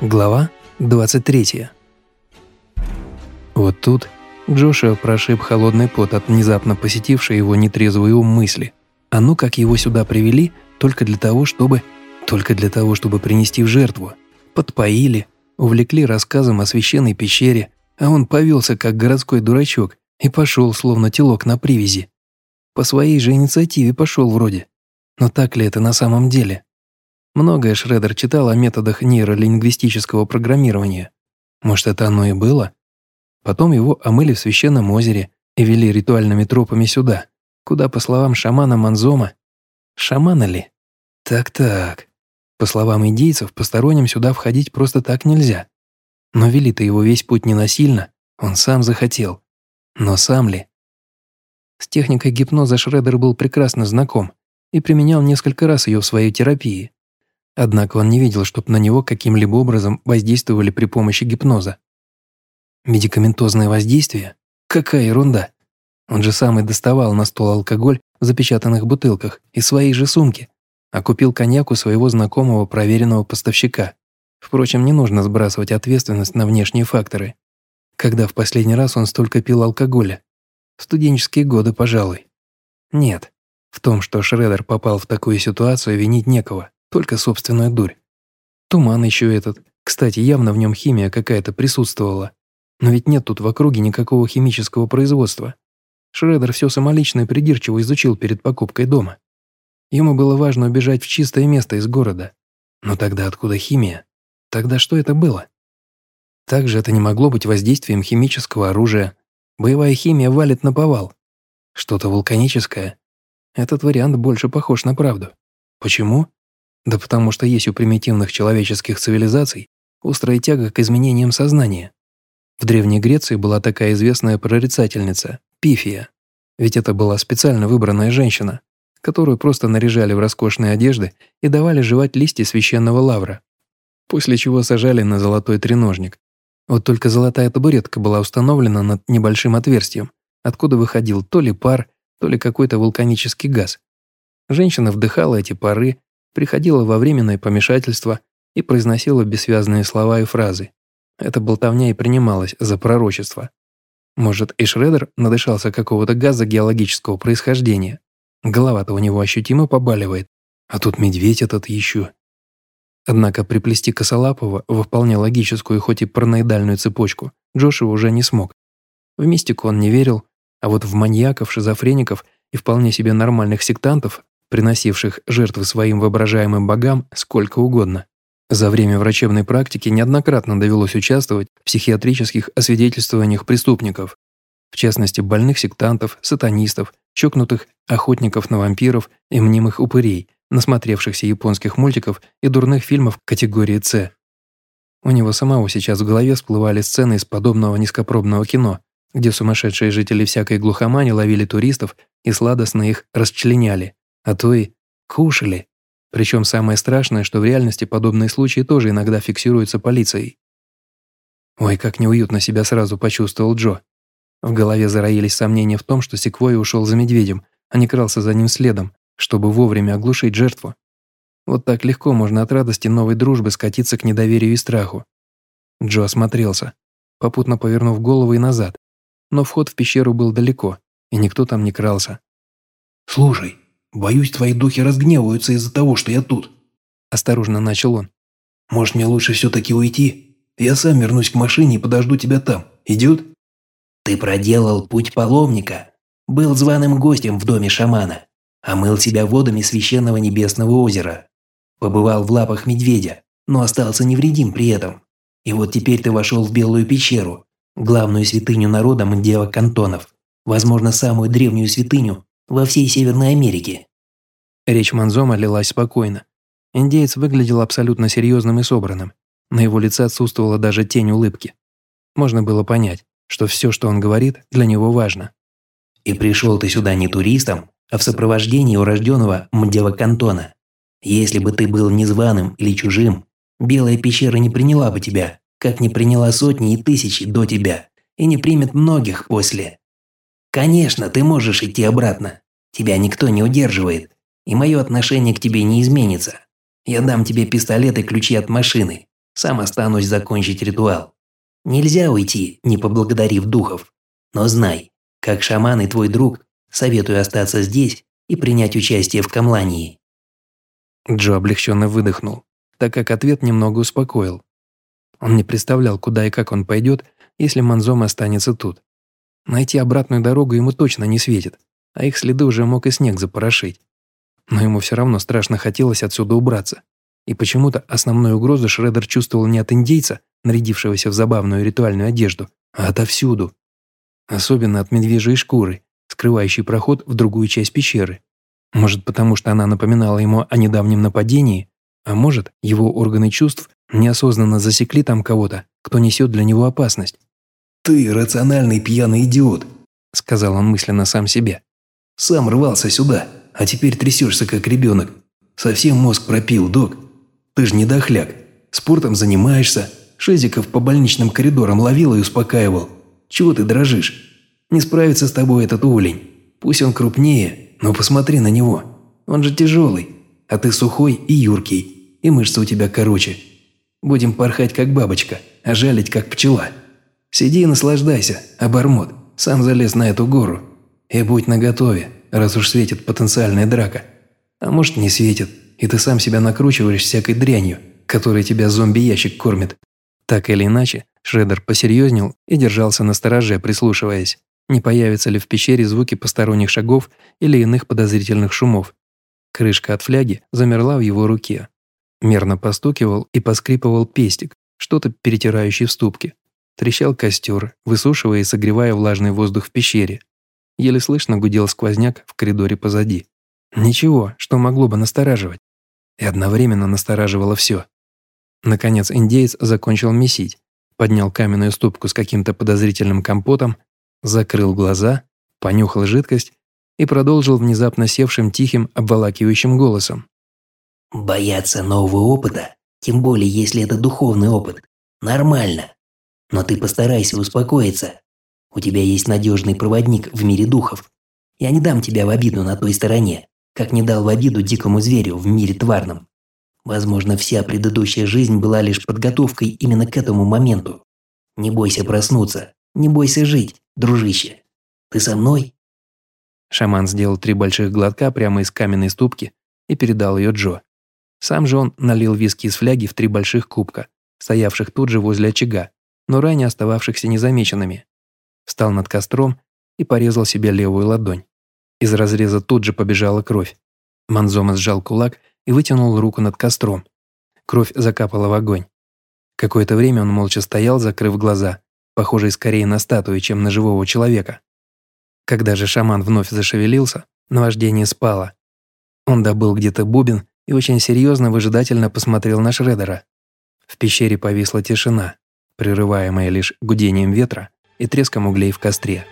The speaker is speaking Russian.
Глава 23. Вот тут Джошуа прошиб холодный пот от внезапно посетившей его нетрезвый ум мысли. А ну как его сюда привели только для того, чтобы... Только для того, чтобы принести в жертву. Подпоили, увлекли рассказом о священной пещере, а он повелся как городской дурачок и пошел, словно телок на привязи. По своей же инициативе пошел вроде. Но так ли это на самом деле? Многое Шредер читал о методах нейролингвистического программирования. Может, это оно и было? Потом его омыли в священном озере и вели ритуальными тропами сюда, куда, по словам шамана Манзома... Шамана ли? Так-так. По словам индейцев, посторонним сюда входить просто так нельзя. Но вели-то его весь путь не насильно, он сам захотел. Но сам ли? С техникой гипноза Шредер был прекрасно знаком и применял несколько раз ее в своей терапии. Однако он не видел, чтобы на него каким-либо образом воздействовали при помощи гипноза. Медикаментозное воздействие? Какая ерунда! Он же сам и доставал на стол алкоголь в запечатанных бутылках из своей же сумки, а купил коньяк у своего знакомого проверенного поставщика. Впрочем, не нужно сбрасывать ответственность на внешние факторы. Когда в последний раз он столько пил алкоголя? Студенческие годы, пожалуй. Нет, в том, что Шредер попал в такую ситуацию, винить некого только собственная дурь. Туман еще этот. Кстати, явно в нем химия какая-то присутствовала. Но ведь нет тут в округе никакого химического производства. Шредер все самолично и придирчиво изучил перед покупкой дома. Ему было важно убежать в чистое место из города. Но тогда откуда химия? Тогда что это было? Также это не могло быть воздействием химического оружия. Боевая химия валит на повал. Что-то вулканическое. Этот вариант больше похож на правду. Почему? Да потому что есть у примитивных человеческих цивилизаций острая тяга к изменениям сознания. В Древней Греции была такая известная прорицательница – Пифия. Ведь это была специально выбранная женщина, которую просто наряжали в роскошные одежды и давали жевать листья священного лавра. После чего сажали на золотой треножник. Вот только золотая табуретка была установлена над небольшим отверстием, откуда выходил то ли пар, то ли какой-то вулканический газ. Женщина вдыхала эти пары, приходила во временное помешательство и произносила бессвязные слова и фразы. Эта болтовня и принималась за пророчество. Может, и Шредер надышался какого-то газа геологического происхождения. Голова-то у него ощутимо побаливает, а тут медведь этот еще. Однако приплести Косолапова во вполне логическую, хоть и параноидальную цепочку Джошуа уже не смог. В мистику он не верил, а вот в маньяков, шизофреников и вполне себе нормальных сектантов приносивших жертвы своим воображаемым богам сколько угодно. За время врачебной практики неоднократно довелось участвовать в психиатрических освидетельствованиях преступников, в частности больных сектантов, сатанистов, чокнутых охотников на вампиров и мнимых упырей, насмотревшихся японских мультиков и дурных фильмов категории «С». У него самого сейчас в голове всплывали сцены из подобного низкопробного кино, где сумасшедшие жители всякой глухомани ловили туристов и сладостно их расчленяли, а то и кушали. Причем самое страшное, что в реальности подобные случаи тоже иногда фиксируются полицией. Ой, как неуютно себя сразу почувствовал Джо. В голове зароились сомнения в том, что Секвой ушел за медведем, а не крался за ним следом, чтобы вовремя оглушить жертву. Вот так легко можно от радости новой дружбы скатиться к недоверию и страху. Джо осмотрелся, попутно повернув голову и назад. Но вход в пещеру был далеко, и никто там не крался. «Слушай, Боюсь, твои духи разгневаются из-за того, что я тут. Осторожно начал он. Может, мне лучше все-таки уйти? Я сам вернусь к машине и подожду тебя там. Идет? Ты проделал путь паломника. Был званым гостем в доме шамана. Омыл себя водами священного небесного озера. Побывал в лапах медведя, но остался невредим при этом. И вот теперь ты вошел в Белую пещеру, главную святыню народа Мдева Кантонов, возможно, самую древнюю святыню во всей Северной Америке. Речь Манзома лилась спокойно. Индеец выглядел абсолютно серьезным и собранным. На его лице отсутствовала даже тень улыбки. Можно было понять, что все, что он говорит, для него важно. «И пришел ты сюда не туристом, а в сопровождении урожденного Мдева Кантона. Если бы ты был незваным или чужим, Белая пещера не приняла бы тебя, как не приняла сотни и тысячи до тебя, и не примет многих после. Конечно, ты можешь идти обратно. Тебя никто не удерживает. И мое отношение к тебе не изменится. Я дам тебе пистолет и ключи от машины. Сам останусь закончить ритуал. Нельзя уйти, не поблагодарив духов. Но знай, как шаман и твой друг, советую остаться здесь и принять участие в камлании». Джо облегченно выдохнул, так как ответ немного успокоил. Он не представлял, куда и как он пойдет, если Манзом останется тут. Найти обратную дорогу ему точно не светит, а их следы уже мог и снег запорошить. Но ему все равно страшно хотелось отсюда убраться. И почему-то основную угрозу Шредер чувствовал не от индейца, нарядившегося в забавную ритуальную одежду, а отовсюду. Особенно от медвежьей шкуры, скрывающей проход в другую часть пещеры. Может, потому что она напоминала ему о недавнем нападении, а может, его органы чувств неосознанно засекли там кого-то, кто несет для него опасность. «Ты рациональный пьяный идиот», — сказал он мысленно сам себе. «Сам рвался сюда, а теперь трясешься как ребенок. Совсем мозг пропил, док. Ты же не дохляк. Спортом занимаешься, шезиков по больничным коридорам ловил и успокаивал. Чего ты дрожишь? Не справится с тобой этот уволень. Пусть он крупнее, но посмотри на него. Он же тяжелый, а ты сухой и юркий, и мышцы у тебя короче. Будем порхать как бабочка, а жалить как пчела. Сиди и наслаждайся, обормот. Сам залез на эту гору. И будь наготове, раз уж светит потенциальная драка. А может не светит, и ты сам себя накручиваешь всякой дрянью, которой тебя зомби-ящик кормит. Так или иначе, Шредер посерьезнел и держался на стороже, прислушиваясь, не появятся ли в пещере звуки посторонних шагов или иных подозрительных шумов. Крышка от фляги замерла в его руке. Мерно постукивал и поскрипывал пестик, что-то перетирающий в ступке. Трещал костер, высушивая и согревая влажный воздух в пещере. Еле слышно гудел сквозняк в коридоре позади. Ничего, что могло бы настораживать. И одновременно настораживало все. Наконец индеец закончил месить, поднял каменную ступку с каким-то подозрительным компотом, закрыл глаза, понюхал жидкость и продолжил внезапно севшим тихим, обволакивающим голосом. «Бояться нового опыта, тем более если это духовный опыт, нормально. Но ты постарайся успокоиться. У тебя есть надежный проводник в мире духов. Я не дам тебя в обиду на той стороне, как не дал в обиду дикому зверю в мире тварном. Возможно, вся предыдущая жизнь была лишь подготовкой именно к этому моменту. Не бойся проснуться, не бойся жить, дружище. Ты со мной?» Шаман сделал три больших глотка прямо из каменной ступки и передал ее Джо. Сам же он налил виски из фляги в три больших кубка, стоявших тут же возле очага, но ранее остававшихся незамеченными. Встал над костром и порезал себе левую ладонь. Из разреза тут же побежала кровь. Манзома сжал кулак и вытянул руку над костром. Кровь закапала в огонь. Какое-то время он молча стоял, закрыв глаза, похожий скорее на статую, чем на живого человека. Когда же шаман вновь зашевелился, наваждение спало. Он добыл где-то бубен и очень серьезно выжидательно посмотрел на Шредера. В пещере повисла тишина, прерываемая лишь гудением ветра и треском углей в костре.